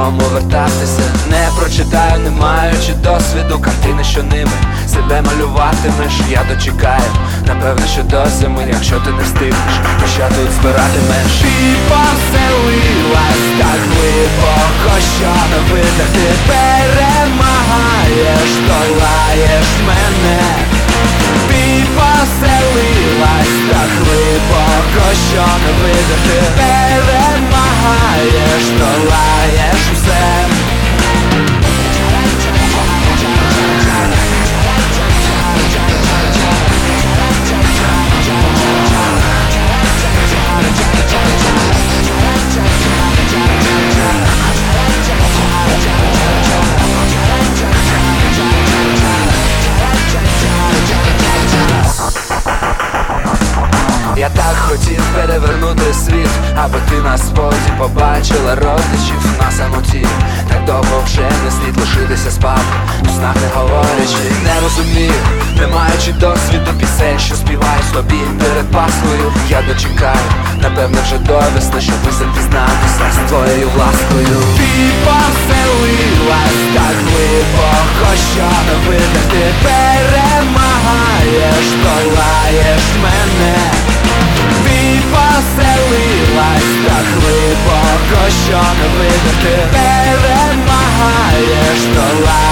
додому вертатися Не прочитаю, не маючи досвіду Картини, що ними себе малюватимеш, я дочекаю, напевно, що до зими, якщо ти не встигнеш, то що тут збиратимеш? Ти поселилась так глибоко, що на видах ти перемагаєш, долаєш мене. Ти поселилась так глибоко, що на перемагаєш, лаешь, все хотів перевернути світ, аби ти на споді побачила родичів на самоті. Так довго вже не слід лишитися спав, снах не говорячи, не розумію, не маючи досвіду пісень, що співаю тобі перед Пасхою. Я дочекаю, напевно вже до весни, щоб висити знатися з твоєю ласкою Ти поселилась так глибоко, глибоко, що не видати Перемагаєш, долаєш